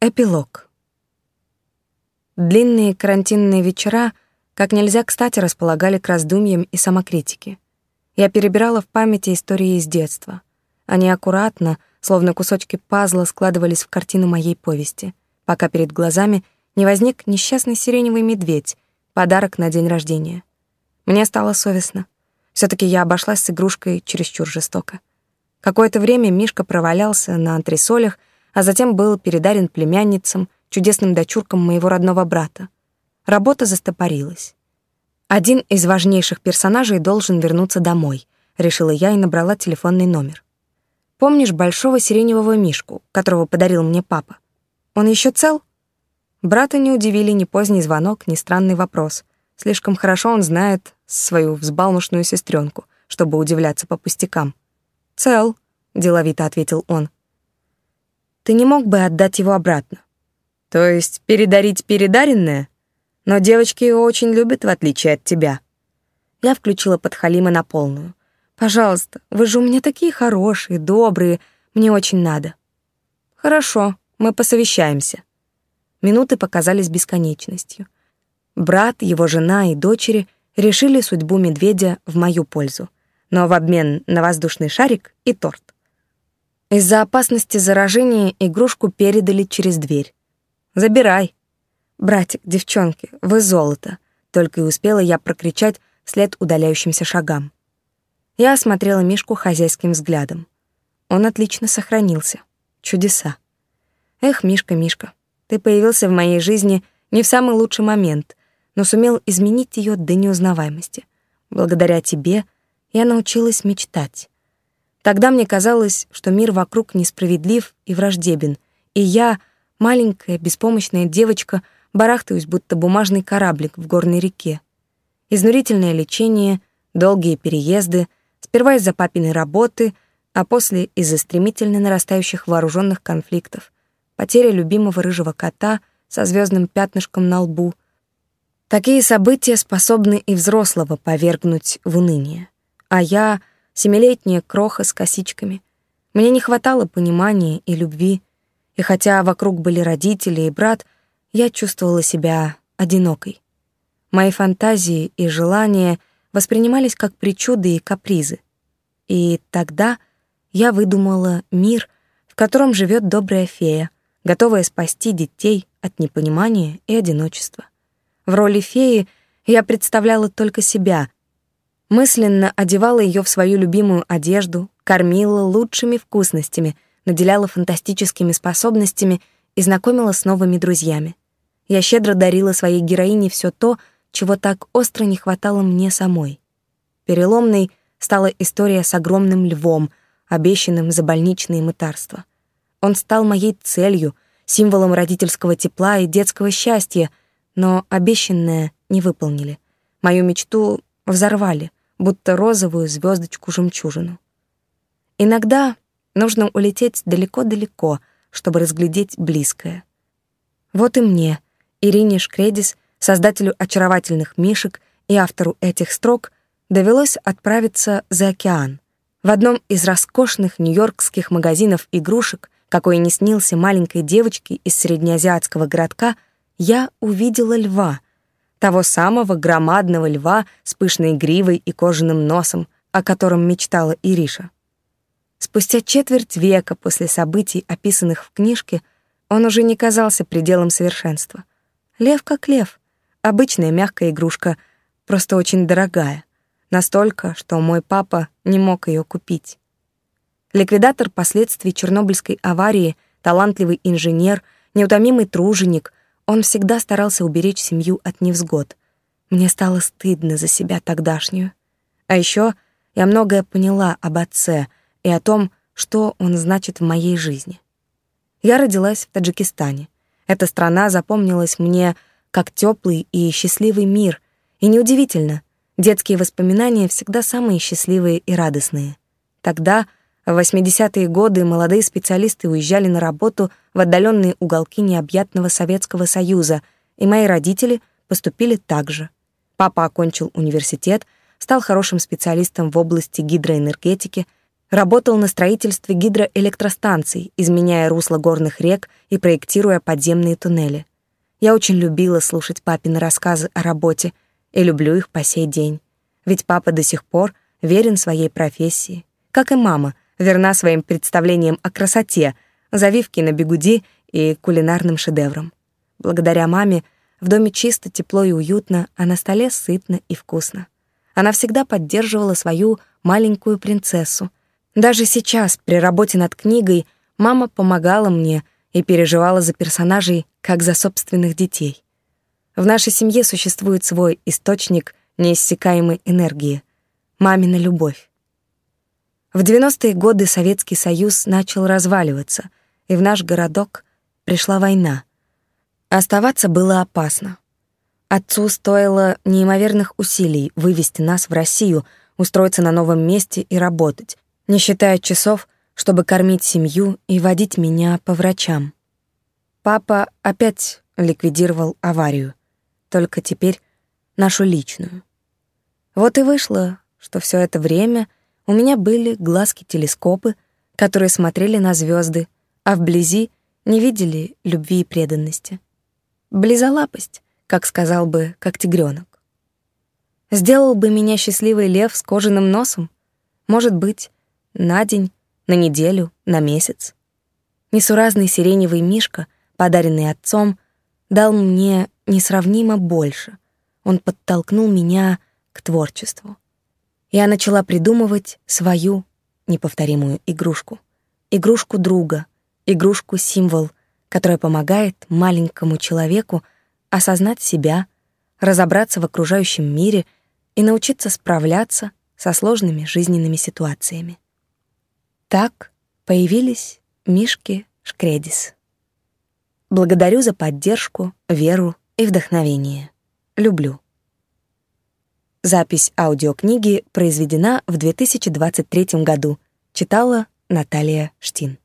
Эпилог. Длинные карантинные вечера как нельзя кстати располагали к раздумьям и самокритике. Я перебирала в памяти истории из детства. Они аккуратно, словно кусочки пазла, складывались в картину моей повести, пока перед глазами не возник несчастный сиреневый медведь, подарок на день рождения. Мне стало совестно. все таки я обошлась с игрушкой чересчур жестоко. Какое-то время Мишка провалялся на антресолях, а затем был передарен племянницам, чудесным дочуркам моего родного брата. Работа застопорилась. Один из важнейших персонажей должен вернуться домой, решила я и набрала телефонный номер. Помнишь большого сиреневого мишку, которого подарил мне папа? Он еще цел? Брата не удивили ни поздний звонок, ни странный вопрос. Слишком хорошо он знает свою взбалмошную сестренку, чтобы удивляться по пустякам. «Цел», — деловито ответил он. Ты не мог бы отдать его обратно? То есть передарить передаренное? Но девочки его очень любят, в отличие от тебя. Я включила подхалима на полную. Пожалуйста, вы же у меня такие хорошие, добрые, мне очень надо. Хорошо, мы посовещаемся. Минуты показались бесконечностью. Брат, его жена и дочери решили судьбу медведя в мою пользу, но в обмен на воздушный шарик и торт. Из-за опасности заражения игрушку передали через дверь. «Забирай». «Братик, девчонки, вы золото», — только и успела я прокричать вслед удаляющимся шагам. Я осмотрела Мишку хозяйским взглядом. Он отлично сохранился. Чудеса. Эх, Мишка, Мишка, ты появился в моей жизни не в самый лучший момент, но сумел изменить ее до неузнаваемости. Благодаря тебе я научилась мечтать. Тогда мне казалось, что мир вокруг несправедлив и враждебен, и я, маленькая, беспомощная девочка, барахтаюсь, будто бумажный кораблик в горной реке. Изнурительное лечение, долгие переезды, сперва из-за папиной работы, а после из-за стремительно нарастающих вооруженных конфликтов, потеря любимого рыжего кота со звездным пятнышком на лбу. Такие события способны и взрослого повергнуть в уныние. А я семилетняя кроха с косичками. Мне не хватало понимания и любви, и хотя вокруг были родители и брат, я чувствовала себя одинокой. Мои фантазии и желания воспринимались как причуды и капризы. И тогда я выдумала мир, в котором живет добрая фея, готовая спасти детей от непонимания и одиночества. В роли феи я представляла только себя, Мысленно одевала ее в свою любимую одежду, кормила лучшими вкусностями, наделяла фантастическими способностями и знакомила с новыми друзьями. Я щедро дарила своей героине все то, чего так остро не хватало мне самой. Переломной стала история с огромным львом, обещанным за больничные мытарства. Он стал моей целью, символом родительского тепла и детского счастья, но обещанное не выполнили. Мою мечту взорвали — будто розовую звездочку-жемчужину. Иногда нужно улететь далеко-далеко, чтобы разглядеть близкое. Вот и мне, Ирине Шкредис, создателю очаровательных мишек и автору этих строк, довелось отправиться за океан. В одном из роскошных нью-йоркских магазинов игрушек, какой не снился маленькой девочке из среднеазиатского городка, я увидела льва — того самого громадного льва с пышной гривой и кожаным носом, о котором мечтала Ириша. Спустя четверть века после событий, описанных в книжке, он уже не казался пределом совершенства. Лев как лев, обычная мягкая игрушка, просто очень дорогая, настолько, что мой папа не мог ее купить. Ликвидатор последствий Чернобыльской аварии, талантливый инженер, неутомимый труженик — он всегда старался уберечь семью от невзгод. Мне стало стыдно за себя тогдашнюю. А еще я многое поняла об отце и о том, что он значит в моей жизни. Я родилась в Таджикистане. Эта страна запомнилась мне как теплый и счастливый мир, и неудивительно, детские воспоминания всегда самые счастливые и радостные. Тогда в 80-е годы молодые специалисты уезжали на работу в отдаленные уголки необъятного Советского Союза, и мои родители поступили так же. Папа окончил университет, стал хорошим специалистом в области гидроэнергетики, Работал на строительстве гидроэлектростанций, изменяя русло горных рек и проектируя подземные туннели. Я очень любила слушать папины рассказы о работе и люблю их по сей день. Ведь папа до сих пор верен своей профессии, как и мама, верна своим представлениям о красоте, завивке на бегуди и кулинарным шедеврам. Благодаря маме в доме чисто, тепло и уютно, а на столе сытно и вкусно. Она всегда поддерживала свою маленькую принцессу. Даже сейчас, при работе над книгой, мама помогала мне и переживала за персонажей, как за собственных детей. В нашей семье существует свой источник неиссякаемой энергии — мамина любовь. В 90-е годы Советский Союз начал разваливаться, и в наш городок пришла война. Оставаться было опасно. Отцу стоило неимоверных усилий вывести нас в Россию, устроиться на новом месте и работать, не считая часов, чтобы кормить семью и водить меня по врачам. Папа опять ликвидировал аварию, только теперь нашу личную. Вот и вышло, что все это время у меня были глазки-телескопы, которые смотрели на звезды, а вблизи не видели любви и преданности. Близолапость, как сказал бы, как тигренок. Сделал бы меня счастливый лев с кожаным носом? Может быть, на день, на неделю, на месяц. Несуразный сиреневый мишка, подаренный отцом, дал мне несравнимо больше. Он подтолкнул меня к творчеству. Я начала придумывать свою неповторимую игрушку. Игрушку друга, игрушку-символ, которая помогает маленькому человеку осознать себя, разобраться в окружающем мире и научиться справляться со сложными жизненными ситуациями. Так появились Мишки Шкредис. Благодарю за поддержку, веру и вдохновение. Люблю. Запись аудиокниги произведена в 2023 году. Читала Наталья Штин.